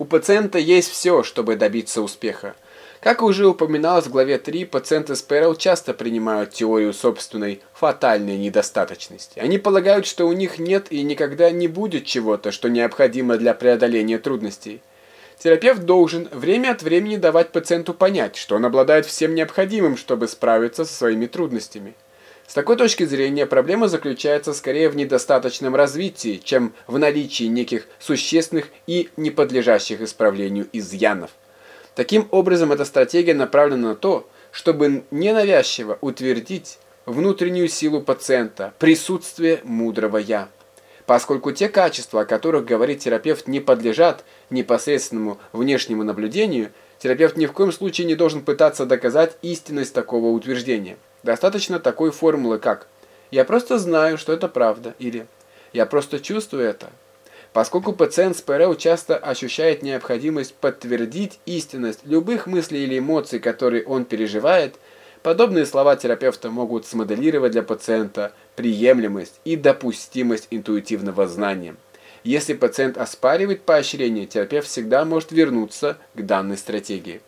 У пациента есть все, чтобы добиться успеха. Как уже упоминалось в главе 3, пациенты с ПРЛ часто принимают теорию собственной фатальной недостаточности. Они полагают, что у них нет и никогда не будет чего-то, что необходимо для преодоления трудностей. Терапевт должен время от времени давать пациенту понять, что он обладает всем необходимым, чтобы справиться со своими трудностями. С такой точки зрения проблема заключается скорее в недостаточном развитии, чем в наличии неких существенных и не подлежащих исправлению изъянов. Таким образом, эта стратегия направлена на то, чтобы ненавязчиво утвердить внутреннюю силу пациента, присутствие мудрого «я». Поскольку те качества, о которых говорит терапевт, не подлежат непосредственному внешнему наблюдению, терапевт ни в коем случае не должен пытаться доказать истинность такого утверждения. Достаточно такой формулы, как «я просто знаю, что это правда» или «я просто чувствую это». Поскольку пациент с ПРЛ часто ощущает необходимость подтвердить истинность любых мыслей или эмоций, которые он переживает, подобные слова терапевта могут смоделировать для пациента приемлемость и допустимость интуитивного знания. Если пациент оспаривает поощрение, терапевт всегда может вернуться к данной стратегии.